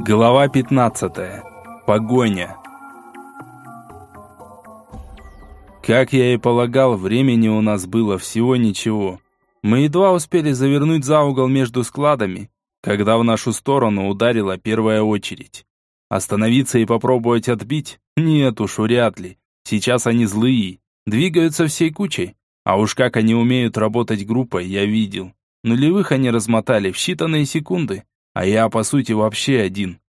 Глава 15. Погоня. Как я и полагал, времени у нас было всего ничего. Мы едва успели завернуть за угол между складами, когда в нашу сторону ударила первая очередь. Остановиться и попробовать отбить? Нет уж, вряд ли. Сейчас они злые, двигаются всей кучей. А уж как они умеют работать группой, я видел. Нулевых они размотали в считанные секунды. А я, по сути, вообще один.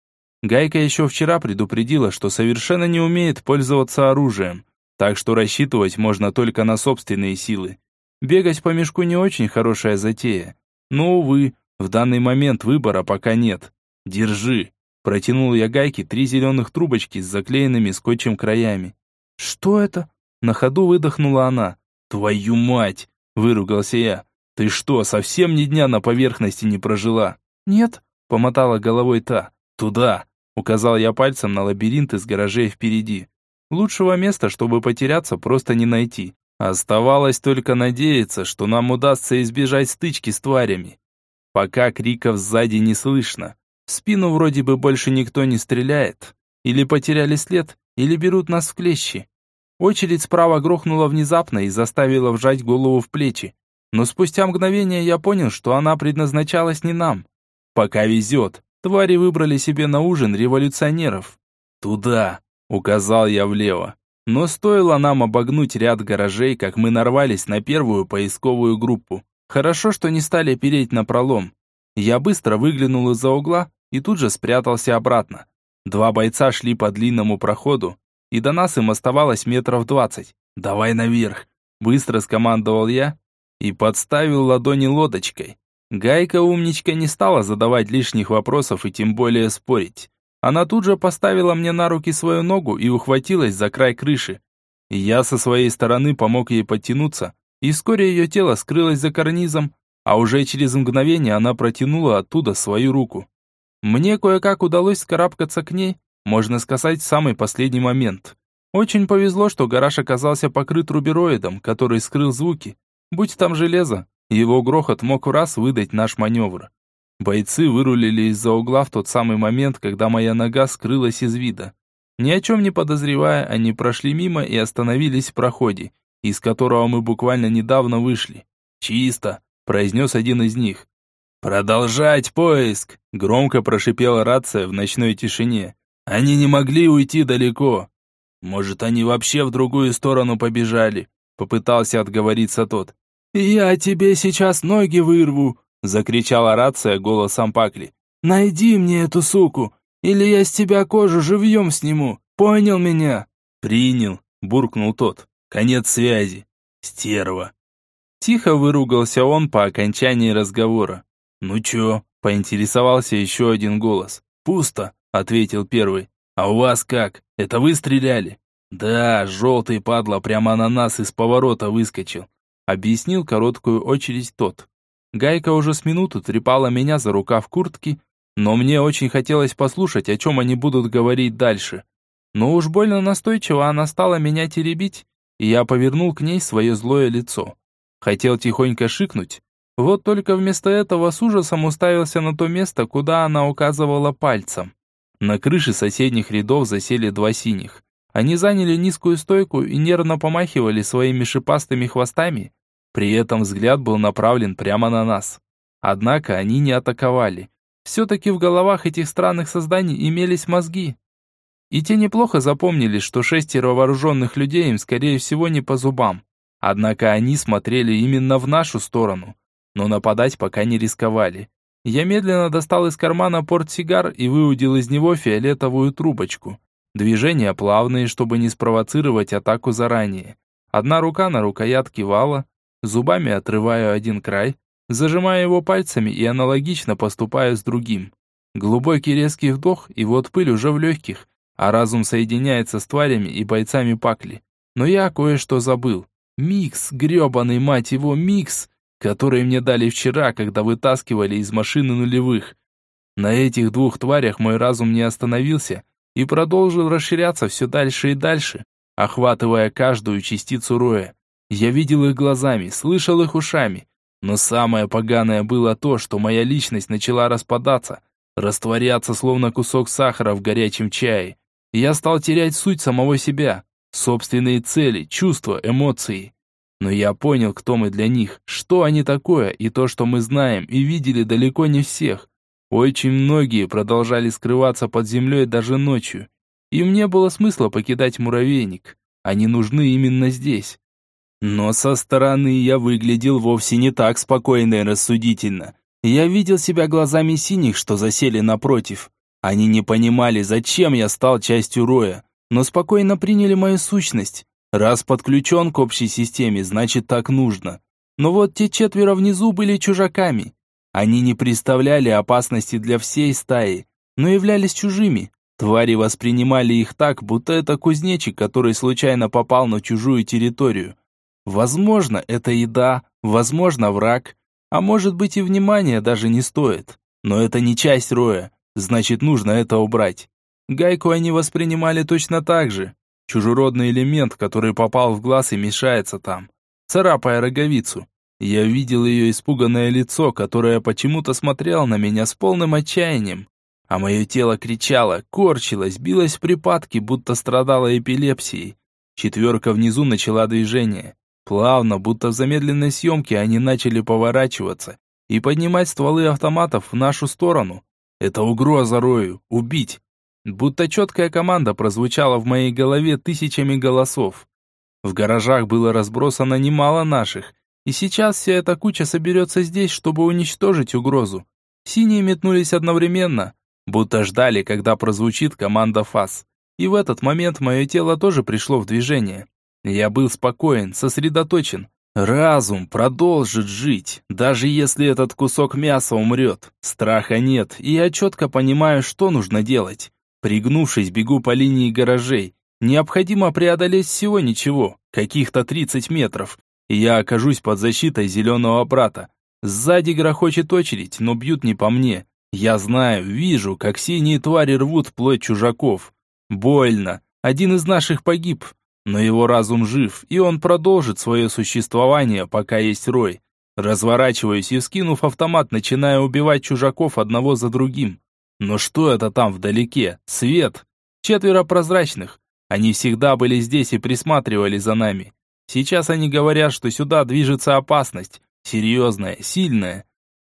Гайка еще вчера предупредила, что совершенно не умеет пользоваться оружием, так что рассчитывать можно только на собственные силы. Бегать по мешку не очень хорошая затея. Но, увы, в данный момент выбора пока нет. Держи. Протянул я Гайке три зеленых трубочки с заклеенными скотчем краями. Что это? На ходу выдохнула она. Твою мать! Выругался я. Ты что, совсем ни дня на поверхности не прожила? Нет, Помотала головой та. «Туда!» Указал я пальцем на лабиринт из гаражей впереди. Лучшего места, чтобы потеряться, просто не найти. Оставалось только надеяться, что нам удастся избежать стычки с тварями. Пока криков сзади не слышно. В спину вроде бы больше никто не стреляет. Или потеряли след, или берут нас в клещи. Очередь справа грохнула внезапно и заставила вжать голову в плечи. Но спустя мгновение я понял, что она предназначалась не нам. Пока везет. Твари выбрали себе на ужин революционеров. Туда, указал я влево. Но стоило нам обогнуть ряд гаражей, как мы нарвались на первую поисковую группу. Хорошо, что не стали переть на пролом. Я быстро выглянул из-за угла и тут же спрятался обратно. Два бойца шли по длинному проходу, и до нас им оставалось метров двадцать. «Давай наверх!» Быстро скомандовал я и подставил ладони лодочкой. Гайка умничка не стала задавать лишних вопросов и тем более спорить. Она тут же поставила мне на руки свою ногу и ухватилась за край крыши. Я со своей стороны помог ей подтянуться, и вскоре ее тело скрылось за карнизом, а уже через мгновение она протянула оттуда свою руку. Мне кое-как удалось скарабкаться к ней, можно сказать, в самый последний момент. Очень повезло, что гараж оказался покрыт рубероидом, который скрыл звуки. Будь там железо, его грохот мог в раз выдать наш маневр. Бойцы вырулили из-за угла в тот самый момент, когда моя нога скрылась из вида. Ни о чем не подозревая, они прошли мимо и остановились в проходе, из которого мы буквально недавно вышли. «Чисто!» – произнес один из них. «Продолжать поиск!» – громко прошипела рация в ночной тишине. «Они не могли уйти далеко!» «Может, они вообще в другую сторону побежали?» – попытался отговориться тот. «Я тебе сейчас ноги вырву!» — закричала рация голосом Пакли. «Найди мне эту суку, или я с тебя кожу живьем сниму! Понял меня?» «Принял!» — буркнул тот. «Конец связи!» «Стерва!» Тихо выругался он по окончании разговора. «Ну чё?» — поинтересовался еще один голос. «Пусто!» — ответил первый. «А у вас как? Это вы стреляли?» «Да, желтый падла прямо на нас из поворота выскочил. Объяснил короткую очередь тот. Гайка уже с минуту трепала меня за рукав куртки, но мне очень хотелось послушать, о чем они будут говорить дальше. Но уж больно настойчиво она стала меня теребить, и я повернул к ней свое злое лицо. Хотел тихонько шикнуть, вот только вместо этого с ужасом уставился на то место, куда она указывала пальцем. На крыше соседних рядов засели два синих. Они заняли низкую стойку и нервно помахивали своими шипастыми хвостами. При этом взгляд был направлен прямо на нас. Однако они не атаковали. Все-таки в головах этих странных созданий имелись мозги. И те неплохо запомнили, что шестеро вооруженных людей им, скорее всего, не по зубам. Однако они смотрели именно в нашу сторону. Но нападать пока не рисковали. Я медленно достал из кармана портсигар и выудил из него фиолетовую трубочку. Движения плавные, чтобы не спровоцировать атаку заранее. Одна рука на рукоятке вала, зубами отрываю один край, зажимаю его пальцами и аналогично поступаю с другим. Глубокий резкий вдох, и вот пыль уже в легких, а разум соединяется с тварями и бойцами пакли. Но я кое-что забыл. Микс, гребаный мать его, микс, который мне дали вчера, когда вытаскивали из машины нулевых. На этих двух тварях мой разум не остановился, и продолжил расширяться все дальше и дальше, охватывая каждую частицу роя. Я видел их глазами, слышал их ушами, но самое поганое было то, что моя личность начала распадаться, растворяться словно кусок сахара в горячем чае. Я стал терять суть самого себя, собственные цели, чувства, эмоции. Но я понял, кто мы для них, что они такое, и то, что мы знаем и видели далеко не всех. Очень многие продолжали скрываться под землей даже ночью. Им не было смысла покидать муравейник. Они нужны именно здесь. Но со стороны я выглядел вовсе не так спокойно и рассудительно. Я видел себя глазами синих, что засели напротив. Они не понимали, зачем я стал частью роя, но спокойно приняли мою сущность. Раз подключен к общей системе, значит так нужно. Но вот те четверо внизу были чужаками. Они не представляли опасности для всей стаи, но являлись чужими. Твари воспринимали их так, будто это кузнечик, который случайно попал на чужую территорию. Возможно, это еда, возможно, враг, а может быть и внимания даже не стоит. Но это не часть роя, значит нужно это убрать. Гайку они воспринимали точно так же. Чужеродный элемент, который попал в глаз и мешается там, царапая роговицу. Я видел ее испуганное лицо, которое почему-то смотрело на меня с полным отчаянием. А мое тело кричало, корчилось, билось в припадке, будто страдало эпилепсией. Четверка внизу начала движение. Плавно, будто в замедленной съемке, они начали поворачиваться и поднимать стволы автоматов в нашу сторону. Это угроза Рою. Убить. Будто четкая команда прозвучала в моей голове тысячами голосов. В гаражах было разбросано немало наших, и сейчас вся эта куча соберется здесь, чтобы уничтожить угрозу. Синие метнулись одновременно, будто ждали, когда прозвучит команда ФАС. И в этот момент мое тело тоже пришло в движение. Я был спокоен, сосредоточен. Разум продолжит жить, даже если этот кусок мяса умрет. Страха нет, и я четко понимаю, что нужно делать. Пригнувшись, бегу по линии гаражей. Необходимо преодолеть всего ничего, каких-то 30 метров, и я окажусь под защитой зеленого брата. Сзади грохочет очередь, но бьют не по мне. Я знаю, вижу, как синие твари рвут плоть чужаков. Больно. Один из наших погиб. Но его разум жив, и он продолжит свое существование, пока есть рой. Разворачиваюсь и, скинув автомат, начинаю убивать чужаков одного за другим. Но что это там вдалеке? Свет! Четверо прозрачных. Они всегда были здесь и присматривали за нами. Сейчас они говорят, что сюда движется опасность. Серьезная, сильная.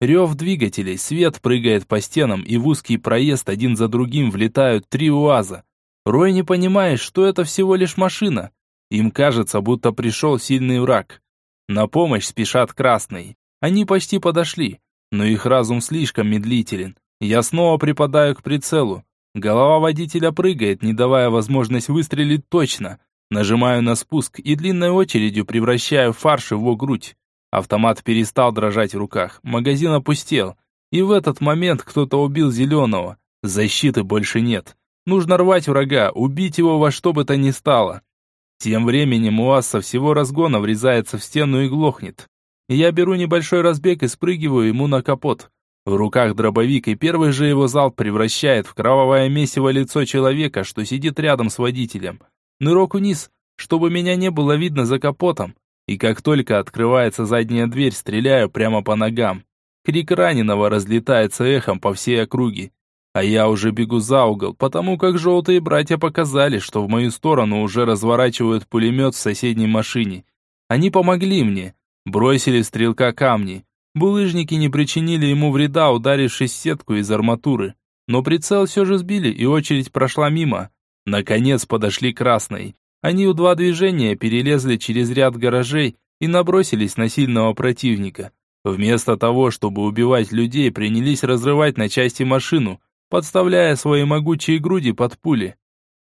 Рев двигателей, свет прыгает по стенам, и в узкий проезд один за другим влетают три УАЗа. Рой не понимает, что это всего лишь машина. Им кажется, будто пришел сильный враг. На помощь спешат красные. Они почти подошли, но их разум слишком медлителен. Я снова припадаю к прицелу. Голова водителя прыгает, не давая возможность выстрелить точно. Нажимаю на спуск и длинной очередью превращаю фарш его грудь. Автомат перестал дрожать в руках, магазин опустел. И в этот момент кто-то убил зеленого. Защиты больше нет. Нужно рвать врага, убить его во что бы то ни стало. Тем временем УАЗ со всего разгона врезается в стену и глохнет. Я беру небольшой разбег и спрыгиваю ему на капот. В руках дробовик, и первый же его залп превращает в кровавое месиво лицо человека, что сидит рядом с водителем. Нырок вниз, чтобы меня не было видно за капотом. И как только открывается задняя дверь, стреляю прямо по ногам. Крик раненого разлетается эхом по всей округе. А я уже бегу за угол, потому как желтые братья показали, что в мою сторону уже разворачивают пулемет в соседней машине. Они помогли мне. Бросили стрелка камни. Булыжники не причинили ему вреда, ударившись сетку из арматуры. Но прицел все же сбили, и очередь прошла мимо. Наконец подошли красные. Они в два движения перелезли через ряд гаражей и набросились на сильного противника. Вместо того, чтобы убивать людей, принялись разрывать на части машину, подставляя свои могучие груди под пули.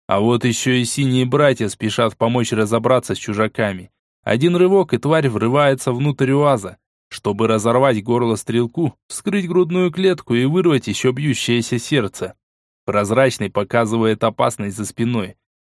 А вот еще и синие братья спешат помочь разобраться с чужаками. Один рывок, и тварь врывается внутрь УАЗа, чтобы разорвать горло стрелку, вскрыть грудную клетку и вырвать еще бьющееся сердце. Прозрачный показывает опасность за спиной.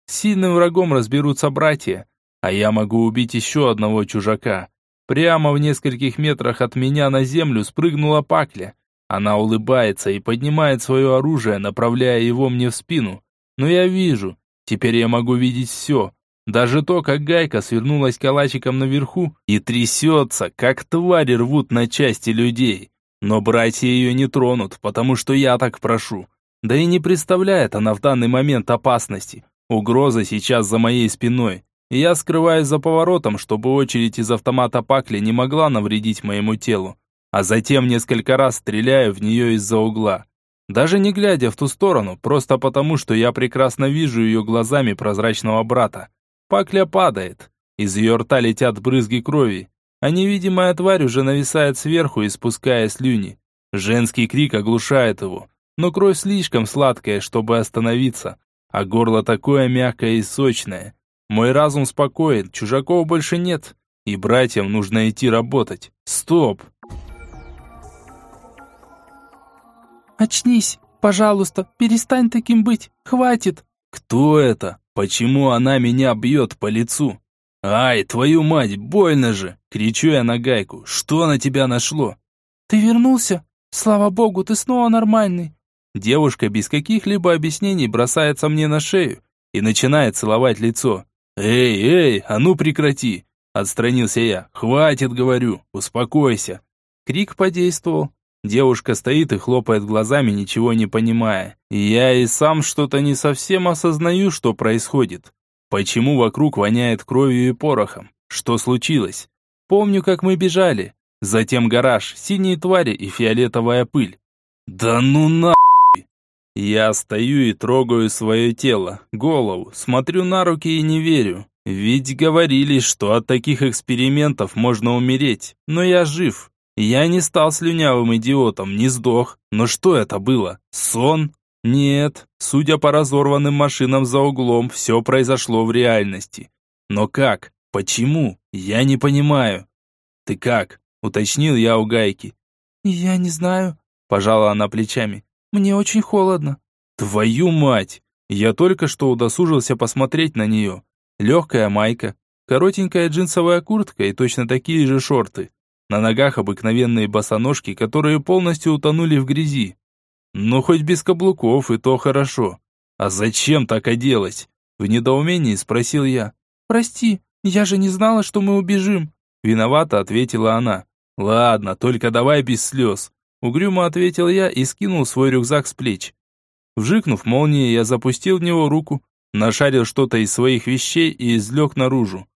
С сильным врагом разберутся братья, а я могу убить еще одного чужака. Прямо в нескольких метрах от меня на землю спрыгнула пакля. Она улыбается и поднимает свое оружие, направляя его мне в спину. Но я вижу. Теперь я могу видеть все. Даже то, как гайка свернулась калачиком наверху и трясется, как твари рвут на части людей. Но братья ее не тронут, потому что я так прошу. Да и не представляет она в данный момент опасности. Угроза сейчас за моей спиной. Я скрываюсь за поворотом, чтобы очередь из автомата Пакли не могла навредить моему телу. А затем несколько раз стреляю в нее из-за угла. Даже не глядя в ту сторону, просто потому, что я прекрасно вижу ее глазами прозрачного брата. Пакля падает. Из ее рта летят брызги крови, а невидимая тварь уже нависает сверху, испуская слюни. Женский крик оглушает его, но кровь слишком сладкая, чтобы остановиться, а горло такое мягкое и сочное. Мой разум спокоен, чужаков больше нет, и братьям нужно идти работать. Стоп! «Очнись, пожалуйста, перестань таким быть, хватит!» «Кто это? Почему она меня бьет по лицу?» «Ай, твою мать, больно же!» Кричу я на гайку. «Что на тебя нашло?» «Ты вернулся? Слава богу, ты снова нормальный!» Девушка без каких-либо объяснений бросается мне на шею и начинает целовать лицо. «Эй, эй, а ну прекрати!» Отстранился я. «Хватит, говорю, успокойся!» Крик подействовал. Девушка стоит и хлопает глазами, ничего не понимая. Я и сам что-то не совсем осознаю, что происходит. Почему вокруг воняет кровью и порохом? Что случилось? Помню, как мы бежали. Затем гараж, синие твари и фиолетовая пыль. Да ну на! Я стою и трогаю свое тело, голову, смотрю на руки и не верю. Ведь говорили, что от таких экспериментов можно умереть, но я жив. Я не стал слюнявым идиотом, не сдох. Но что это было? Сон? Нет, судя по разорванным машинам за углом, все произошло в реальности. Но как? Почему? Я не понимаю. Ты как? Уточнил я у Гайки. Я не знаю. Пожала она плечами. Мне очень холодно. Твою мать! Я только что удосужился посмотреть на нее. Легкая майка, коротенькая джинсовая куртка и точно такие же шорты. На ногах обыкновенные босоножки, которые полностью утонули в грязи. Ну, хоть без каблуков, и то хорошо. А зачем так оделась? В недоумении спросил я. «Прости, я же не знала, что мы убежим». Виновата, ответила она. «Ладно, только давай без слез». Угрюмо ответил я и скинул свой рюкзак с плеч. Вжикнув молнией, я запустил в него руку, нашарил что-то из своих вещей и извлек наружу.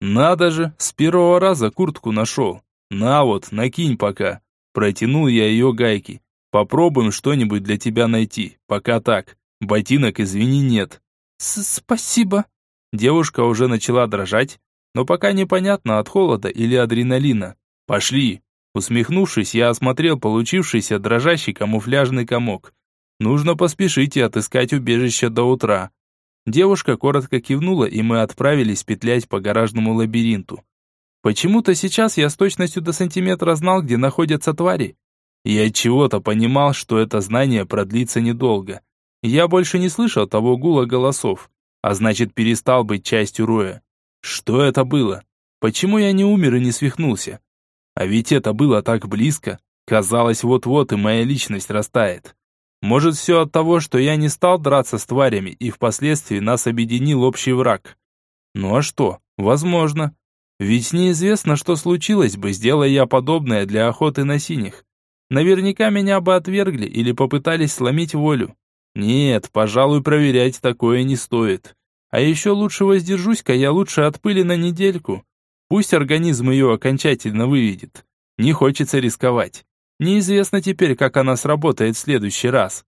Надо же, с первого раза куртку нашел. «На вот, накинь пока». Протянул я ее гайки. «Попробуем что-нибудь для тебя найти. Пока так. Ботинок, извини, нет». С «Спасибо». Девушка уже начала дрожать, но пока непонятно от холода или адреналина. «Пошли». Усмехнувшись, я осмотрел получившийся дрожащий камуфляжный комок. Нужно поспешить и отыскать убежище до утра. Девушка коротко кивнула, и мы отправились петлять по гаражному лабиринту. Почему-то сейчас я с точностью до сантиметра знал, где находятся твари. Я чего-то понимал, что это знание продлится недолго. Я больше не слышал того гула голосов, а значит перестал быть частью роя. Что это было? Почему я не умер и не свихнулся? А ведь это было так близко. Казалось, вот-вот и моя личность растает. Может, все от того, что я не стал драться с тварями, и впоследствии нас объединил общий враг. Ну а что? Возможно. Ведь неизвестно, что случилось бы, сделая я подобное для охоты на синих. Наверняка меня бы отвергли или попытались сломить волю. Нет, пожалуй, проверять такое не стоит. А еще лучше воздержусь-ка я лучше от пыли на недельку. Пусть организм ее окончательно выведет. Не хочется рисковать. Неизвестно теперь, как она сработает в следующий раз.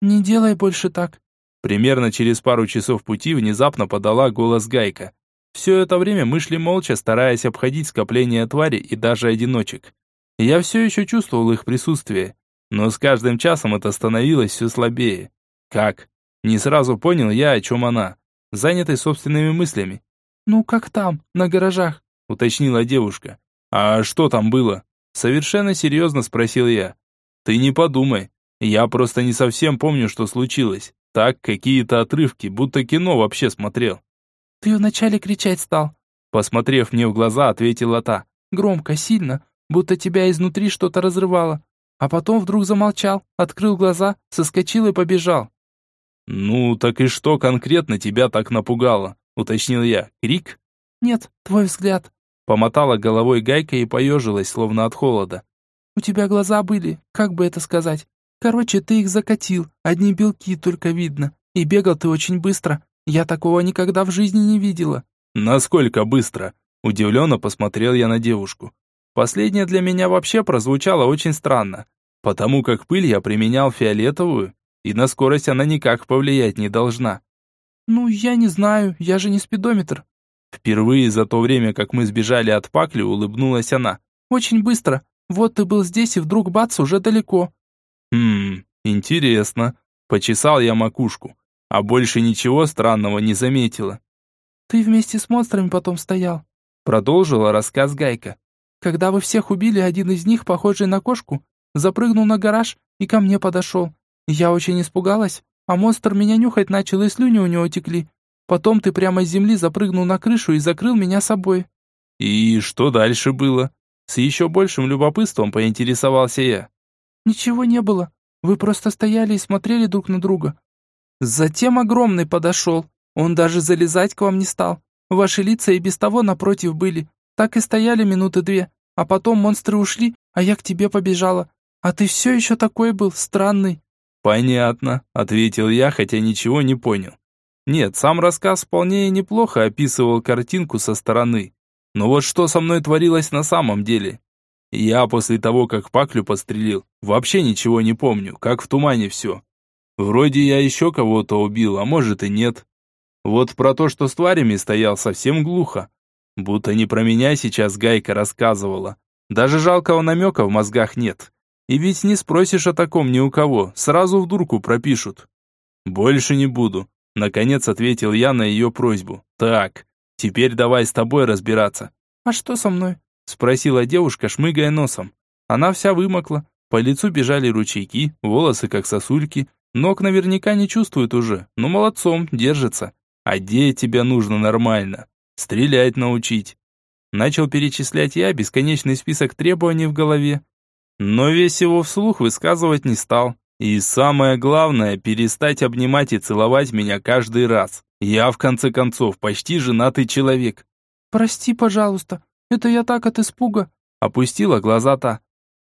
«Не делай больше так». Примерно через пару часов пути внезапно подала голос Гайка. Все это время мы шли молча, стараясь обходить скопление тварей и даже одиночек. Я все еще чувствовал их присутствие, но с каждым часом это становилось все слабее. Как? Не сразу понял я, о чем она, занятый собственными мыслями. «Ну как там, на гаражах?» — уточнила девушка. «А что там было?» Совершенно серьезно спросил я. «Ты не подумай, я просто не совсем помню, что случилось. Так, какие-то отрывки, будто кино вообще смотрел. «Ты вначале кричать стал», — посмотрев мне в глаза, ответила та. «Громко, сильно, будто тебя изнутри что-то разрывало. А потом вдруг замолчал, открыл глаза, соскочил и побежал». «Ну, так и что конкретно тебя так напугало?» — уточнил я. «Крик?» «Нет, твой взгляд». Помотала головой гайка и поежилась, словно от холода. У тебя глаза были, как бы это сказать. Короче, ты их закатил, одни белки только видно. И бегал ты очень быстро. Я такого никогда в жизни не видела». «Насколько быстро?» Удивленно посмотрел я на девушку. Последнее для меня вообще прозвучало очень странно, потому как пыль я применял фиолетовую, и на скорость она никак повлиять не должна. «Ну, я не знаю, я же не спидометр». Впервые за то время, как мы сбежали от Пакли, улыбнулась она. «Очень быстро. Вот ты был здесь, и вдруг бац, уже далеко». «Хм, интересно». Почесал я макушку, а больше ничего странного не заметила. «Ты вместе с монстрами потом стоял», продолжила рассказ Гайка. «Когда вы всех убили, один из них, похожий на кошку, запрыгнул на гараж и ко мне подошел. Я очень испугалась, а монстр меня нюхать начал, и слюни у него текли. Потом ты прямо с земли запрыгнул на крышу и закрыл меня собой». «И что дальше было?» С еще большим любопытством поинтересовался я. «Ничего не было. Вы просто стояли и смотрели друг на друга. Затем огромный подошел. Он даже залезать к вам не стал. Ваши лица и без того напротив были. Так и стояли минуты две. А потом монстры ушли, а я к тебе побежала. А ты все еще такой был, странный». «Понятно», — ответил я, хотя ничего не понял. Нет, сам рассказ вполне неплохо описывал картинку со стороны. Но вот что со мной творилось на самом деле? Я после того, как Паклю подстрелил, вообще ничего не помню, как в тумане все. Вроде я еще кого-то убил, а может и нет. Вот про то, что с тварями стоял, совсем глухо. Будто не про меня сейчас Гайка рассказывала. Даже жалкого намека в мозгах нет. И ведь не спросишь о таком ни у кого, сразу в дурку пропишут. Больше не буду. Наконец ответил я на ее просьбу. Так, теперь давай с тобой разбираться. А что со мной? Спросила девушка, шмыгая носом. Она вся вымокла, по лицу бежали ручейки, волосы как сосульки, ног наверняка не чувствует уже, но молодцом, держится. Одеть тебя нужно нормально. Стрелять научить. Начал перечислять я бесконечный список требований в голове. Но весь его вслух высказывать не стал. И самое главное, перестать обнимать и целовать меня каждый раз. Я, в конце концов, почти женатый человек. «Прости, пожалуйста, это я так от испуга», — опустила глаза та.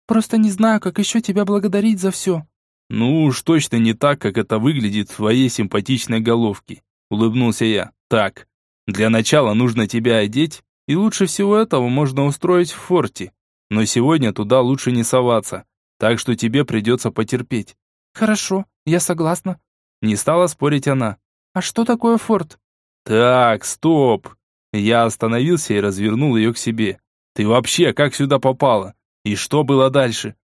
«Просто не знаю, как еще тебя благодарить за все». «Ну уж точно не так, как это выглядит в твоей симпатичной головке улыбнулся я. Так, для начала нужно тебя одеть, и лучше всего этого можно устроить в форте. Но сегодня туда лучше не соваться, так что тебе придется потерпеть. Хорошо, я согласна. Не стала спорить она. А что такое форт? Так, стоп. Я остановился и развернул ее к себе. Ты вообще как сюда попала? И что было дальше?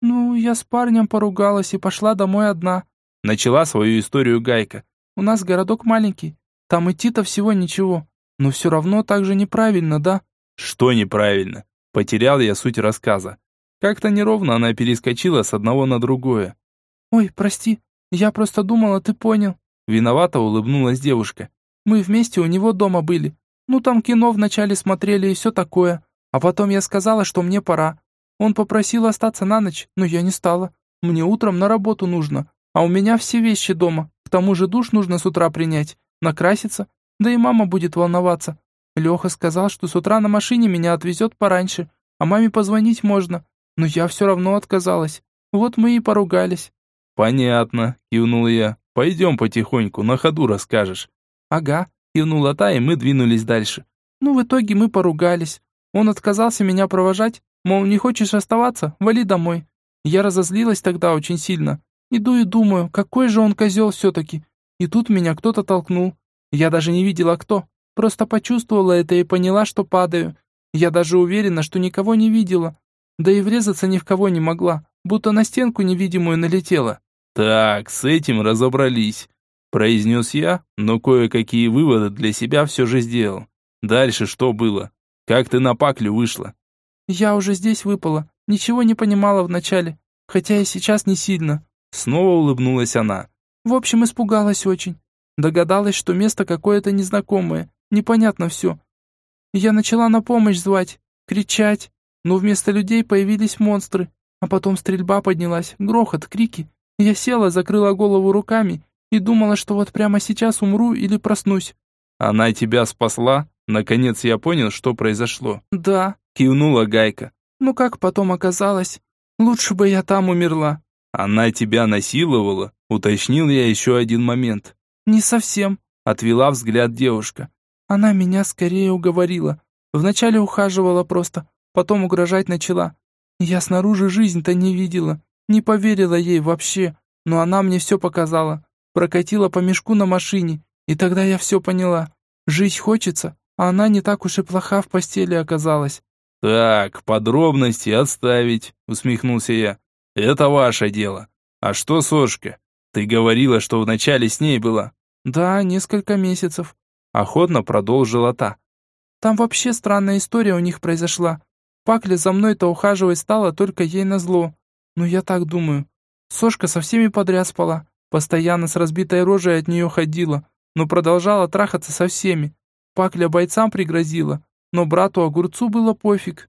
Ну, я с парнем поругалась и пошла домой одна. Начала свою историю Гайка. У нас городок маленький, там идти-то всего ничего. Но все равно так же неправильно, да?» «Что неправильно?» Потерял я суть рассказа. Как-то неровно она перескочила с одного на другое. «Ой, прости, я просто думала, ты понял». Виновато улыбнулась девушка. «Мы вместе у него дома были. Ну, там кино вначале смотрели и все такое. А потом я сказала, что мне пора. Он попросил остаться на ночь, но я не стала. Мне утром на работу нужно, а у меня все вещи дома. К тому же душ нужно с утра принять, накраситься, да и мама будет волноваться. Леха сказал, что с утра на машине меня отвезет пораньше, а маме позвонить можно. Но я все равно отказалась. Вот мы и поругались». «Понятно», — кивнул я. «Пойдем потихоньку, на ходу расскажешь». «Ага», — кивнула та, и мы двинулись дальше. Ну, в итоге мы поругались. Он отказался меня провожать, мол, не хочешь оставаться, вали домой. Я разозлилась тогда очень сильно. Иду и думаю, какой же он козел все-таки. И тут меня кто-то толкнул. Я даже не видела кто. Просто почувствовала это и поняла, что падаю. Я даже уверена, что никого не видела. Да и врезаться ни в кого не могла, будто на стенку невидимую налетела. «Так, с этим разобрались», – произнес я, но кое-какие выводы для себя все же сделал. «Дальше что было? Как ты на паклю вышла?» «Я уже здесь выпала, ничего не понимала вначале, хотя и сейчас не сильно. Снова улыбнулась она. В общем, испугалась очень. Догадалась, что место какое-то незнакомое, непонятно все. Я начала на помощь звать, кричать, но вместо людей появились монстры. А потом стрельба поднялась, грохот, крики. Я села, закрыла голову руками и думала, что вот прямо сейчас умру или проснусь. Она тебя спасла? Наконец я понял, что произошло. Да, кивнула Гайка. Ну как потом оказалось? Лучше бы я там умерла». «Она тебя насиловала?» — уточнил я еще один момент. «Не совсем», — отвела взгляд девушка. «Она меня скорее уговорила. Вначале ухаживала просто, потом угрожать начала. Я снаружи жизнь-то не видела, не поверила ей вообще, но она мне все показала. Прокатила по мешку на машине, и тогда я все поняла. Жить хочется, а она не так уж и плоха в постели оказалась. «Так, подробности отставить», — усмехнулся я. «Это ваше дело. А что Сошка? Ты говорила, что вначале с ней была». «Да, несколько месяцев», — охотно продолжила та. «Там вообще странная история у них произошла. Пакля за мной-то ухаживать стала только ей назло. Ну, я так думаю. Сошка со всеми подряд спала, постоянно с разбитой рожей от нее ходила, но продолжала трахаться со всеми. Пакля бойцам пригрозила, но брату Огурцу было пофиг.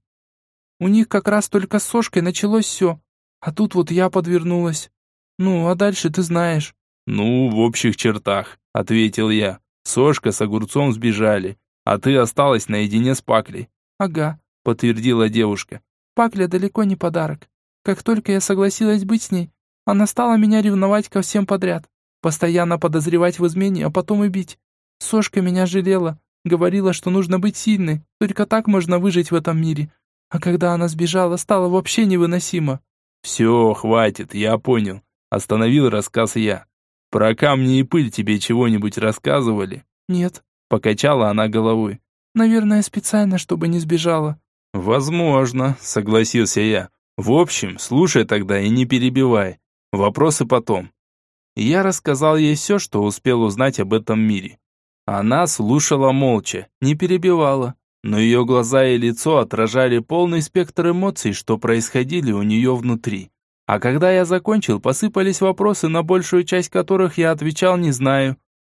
У них как раз только с Сошкой началось все, а тут вот я подвернулась. Ну, а дальше ты знаешь. Ну, в общих чертах, ответил я. Сошка с Огурцом сбежали, а ты осталась наедине с Паклей. Ага, подтвердила девушка. Пакля далеко не подарок. Как только я согласилась быть с ней, она стала меня ревновать ко всем подряд, постоянно подозревать в измене, а потом и бить. Сошка меня жалела, говорила, что нужно быть сильной, только так можно выжить в этом мире. А когда она сбежала, стало вообще невыносимо. «Все, хватит, я понял», — остановил рассказ я. «Про камни и пыль тебе чего-нибудь рассказывали?» «Нет», — покачала она головой. «Наверное, специально, чтобы не сбежала». «Возможно», — согласился я. В общем, слушай тогда и не перебивай. Вопросы потом. Я рассказал ей все, что успел узнать об этом мире. Она слушала молча, не перебивала, но ее глаза и лицо отражали полный спектр эмоций, что происходили у нее внутри. А когда я закончил, посыпались вопросы, на большую часть которых я отвечал «не знаю».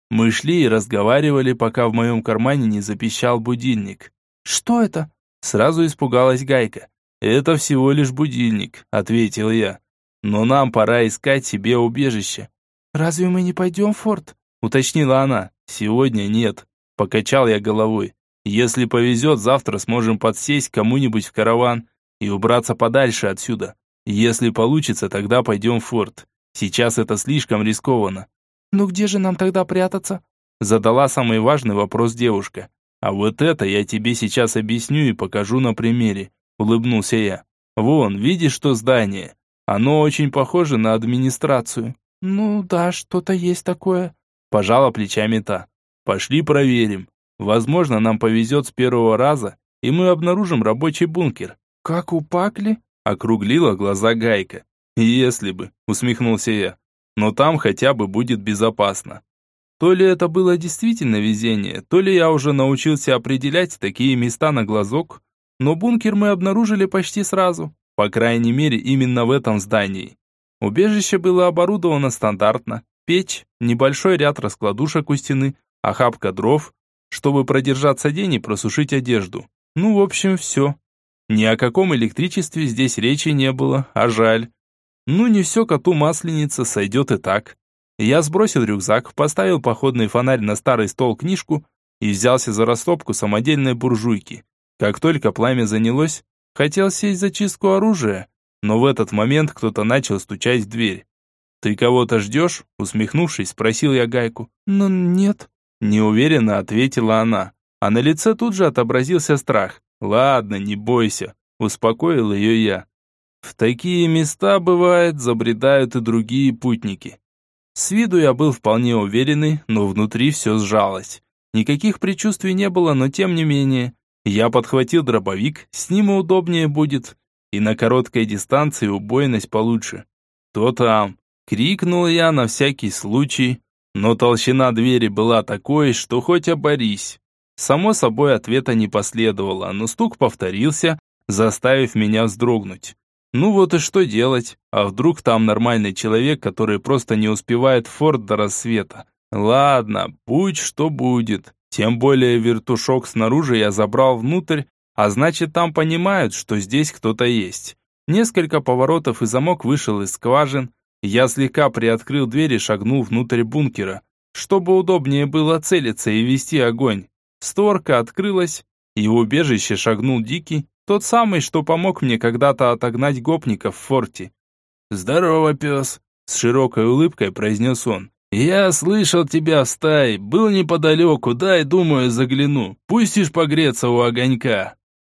Мы шли и разговаривали, пока в моем кармане не запищал будильник. «Что это?» Сразу испугалась Гайка. «Это всего лишь будильник», — ответил я. «Но нам пора искать себе убежище». «Разве мы не пойдем в форт?» — уточнила она. «Сегодня нет», — покачал я головой. «Если повезет, завтра сможем подсесть кому-нибудь в караван и убраться подальше отсюда. Если получится, тогда пойдем в форт. Сейчас это слишком рискованно». «Ну где же нам тогда прятаться?» Задала самый важный вопрос девушка. «А вот это я тебе сейчас объясню и покажу на примере улыбнулся я. Вон, видишь, что здание? Оно очень похоже на администрацию. Ну да, что-то есть такое. Пожала плечами та. Пошли проверим. Возможно, нам повезет с первого раза, и мы обнаружим рабочий бункер. Как у Пакли? Округлила глаза Гайка. Если бы, усмехнулся я. Но там хотя бы будет безопасно. То ли это было действительно везение, то ли я уже научился определять такие места на глазок, но бункер мы обнаружили почти сразу, по крайней мере именно в этом здании. Убежище было оборудовано стандартно. Печь, небольшой ряд раскладушек у стены, охапка дров, чтобы продержаться день и просушить одежду. Ну, в общем, все. Ни о каком электричестве здесь речи не было, а жаль. Ну, не все коту масленица, сойдет и так. Я сбросил рюкзак, поставил походный фонарь на старый стол книжку и взялся за растопку самодельной буржуйки. Как только пламя занялось, хотел сесть за чистку оружия, но в этот момент кто-то начал стучать в дверь. «Ты кого-то ждешь?» Усмехнувшись, спросил я Гайку. «Ну, нет». Неуверенно ответила она, а на лице тут же отобразился страх. «Ладно, не бойся», успокоил ее я. В такие места, бывает, забредают и другие путники. С виду я был вполне уверенный, но внутри все сжалось. Никаких предчувствий не было, но тем не менее, я подхватил дробовик, с ним удобнее будет, и на короткой дистанции убойность получше. «Кто там?» — крикнул я на всякий случай, но толщина двери была такой, что хоть оборись. Само собой ответа не последовало, но стук повторился, заставив меня вздрогнуть. Ну вот и что делать? А вдруг там нормальный человек, который просто не успевает в форт до рассвета? Ладно, будь что будет. Тем более вертушок снаружи я забрал внутрь, а значит там понимают, что здесь кто-то есть. Несколько поворотов и замок вышел из скважин. Я слегка приоткрыл дверь и шагнул внутрь бункера, чтобы удобнее было целиться и вести огонь. Створка открылась, и в убежище шагнул Дикий, Тот самый, что помог мне когда-то отогнать гопников в форте. «Здорово, пес!» — с широкой улыбкой произнес он. «Я слышал тебя в стае, был неподалеку, дай, думаю, загляну. Пустишь погреться у огонька».